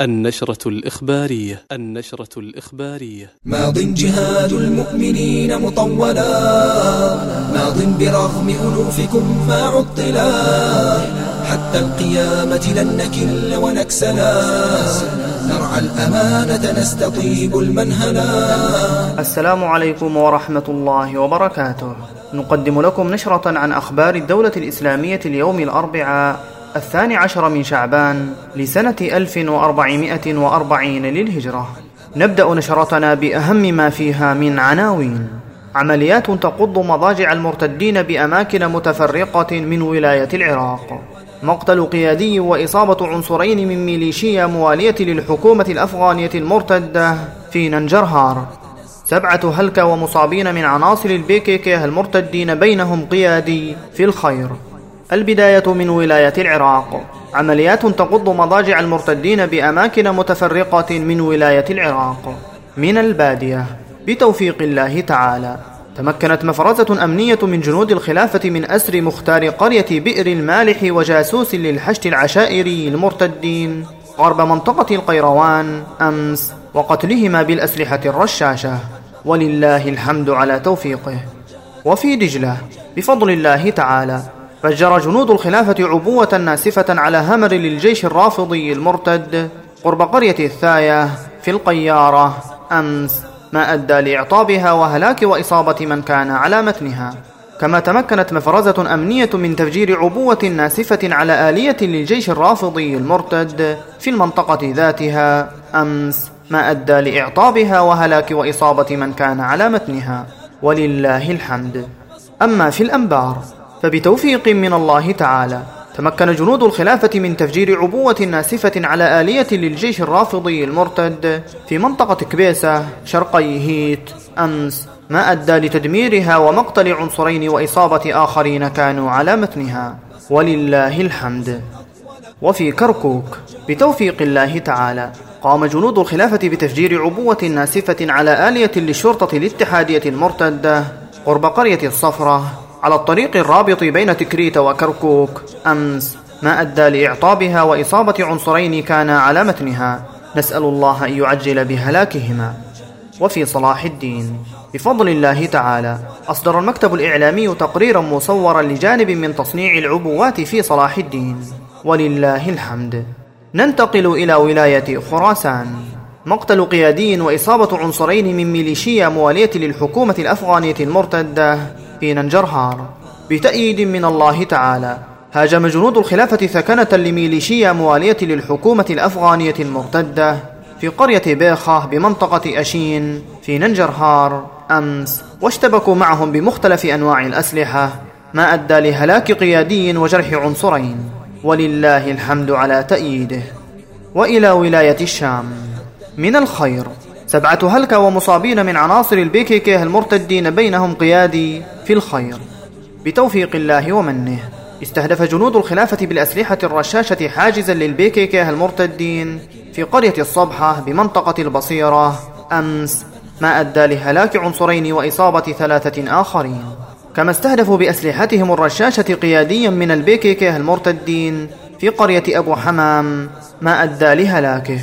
النشرة الإخبارية النشرة الإخبارية. ماض جهاد المؤمنين مطولا ماض برغم ألوفكم ما عطلا. حتى القيامة لن نكل ونكسلا. نرعى الأمانة نستطيب المنهلا. السلام عليكم ورحمة الله وبركاته. نقدم لكم نشرة عن أخبار الدولة الإسلامية اليوم الأربعاء الثاني عشر من شعبان لسنة 1440 للهجرة. نبدأ نشرتنا بأهم ما فيها من عناوين. عمليات تقض مضاجع المرتدين بأماكن متفرقة من ولاية العراق. مقتل قيادي وإصابة عنصرين من ميليشيا موالية للحكومة الأفغانية المرتدة في ننجرهار. سبعة هلكة ومصابين من عناصر البيكيكي المرتدين بينهم قيادي في الخير. البداية من ولاية العراق. عمليات تقض مضاجع المرتدين بأماكن متفرقة من ولاية العراق. من البادية. بتوفيق الله تعالى. تمكنت مفرزة أمنية من جنود الخلافة من أسر مختار قرية بئر المالح وجاسوس للحشد العشائري المرتدين. غرب منطقة القيروان أمس وقتلهما بالأسلحة الرشاشة. ولله الحمد على توفيقه. وفي دجلة. بفضل الله تعالى. فجر جنود الخلافة عبوة ناسفة على همر للجيش الرافضي المرتد قرب قرية الثاية في القيارة. أمس ما أدى لإعطابها وهلاك وإصابة من كان على متنها. كما تمكنت مفرزة أمنية من تفجير عبوة ناسفة على آلية للجيش الرافضي المرتد في المنطقة ذاتها. أمس ما أدى لإعطابها وهلاك وإصابة من كان على متنها. ولله الحمد. أما في الأنبار فبتوفيق من الله تعالى. تمكن جنود الخلافة من تفجير عبوة ناسفة على آلية للجيش الرافضي المرتد في منطقة كبيسة شرقي هيت. أمس ما أدى لتدميرها ومقتل عنصرين وإصابة آخرين كانوا على متنها. ولله الحمد. وفي كركوك بتوفيق الله تعالى قام جنود الخلافة بتفجير عبوة ناسفة على آلية للشرطة الاتحادية المرتدة قرب قرية الصفرة. على الطريق الرابط بين تكريت وكركوك. أمس ما أدى لإعطابها وإصابة عنصرين كانا على متنها. نسأل الله أن يعجل بهلاكهما. وفي صلاح الدين. بفضل الله تعالى أصدر المكتب الإعلامي تقريرا مصورا لجانب من تصنيع العبوات في صلاح الدين. ولله الحمد. ننتقل إلى ولاية خراسان. مقتل قيادي وإصابة عنصرين من ميليشيا موالية للحكومة الأفغانية المرتدة. في ننجرهار بتأييد من الله تعالى هاجم جنود الخلافة ثكنة لميليشيا موالية للحكومة الأفغانية المرتدة في قرية بيخة بمنطقة أشين في ننجرهار. أمس واشتبكوا معهم بمختلف أنواع الأسلحة ما أدى لهلاك قيادي وجرح عنصرين. ولله الحمد على تأييده. وإلى ولاية الشام. من الخير. سبعة هلكة ومصابين من عناصر البيكيكيه المرتدين بينهم قيادي في الخير. بتوفيق الله ومنه. استهدف جنود الخلافة بالأسلحة الرشاشة حاجزا للبيكيكيه المرتدين في قرية الصبحة بمنطقة البصيرة. أمس ما أدى لهلاك عنصرين وإصابة ثلاثة آخرين. كما استهدفوا بأسلحتهم الرشاشة قياديا من البيكيكيه المرتدين في قرية أبو حمام ما أدى لهلاكه.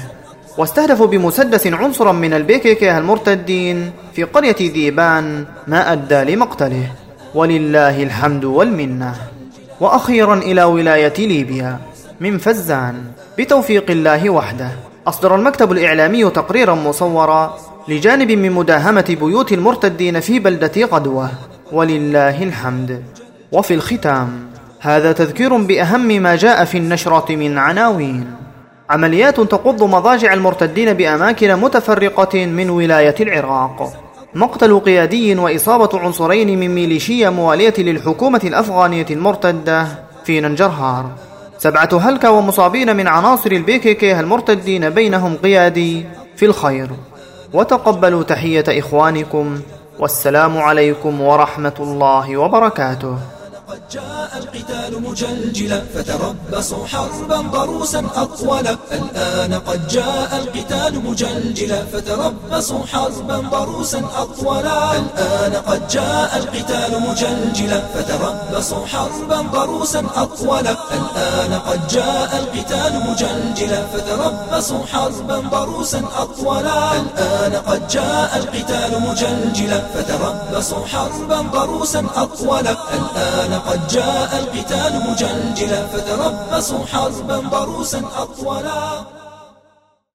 واستهدفوا بمسدس عنصرا من البيكيكيه المرتدين في قرية ذيبان ما أدى لمقتله ولله الحمد والمنة. وأخيرا إلى ولاية ليبيا من فزان بتوفيق الله وحده. أصدر المكتب الإعلامي تقريرا مصورا لجانب من مداهمة بيوت المرتدين في بلدة قدوة ولله الحمد. وفي الختام هذا تذكير بأهم ما جاء في النشرة من عناوين. عمليات تقض مضاجع المرتدين بأماكن متفرقة من ولاية العراق. مقتل قيادي وإصابة عنصرين من ميليشيا موالية للحكومة الأفغانية المرتدة في ننجرهار. سبعة هلكة ومصابين من عناصر البيكيكي المرتدين بينهم قيادي في الخير. وتقبلوا تحية إخوانكم والسلام عليكم ورحمة الله وبركاته. جاء القتال مجلجلا فتربصوا حربا ضروسا أطولا الآن قد جاء القتال مجلجلا فتربصوا حربا ضروسا أطولا الآن قد جاء القتال مجلجلا فتربصوا حربا ضروسا أطولا الآن قد جاء القتال مجلجلا فتربصوا حربا ضروسا أطولا الآن قد جاء القتال مجلجلا فتربصوا حربا ضروسا أطولا الآن قد جاء القتال مجلجلا فتربصوا حربا ضروسا أطولا.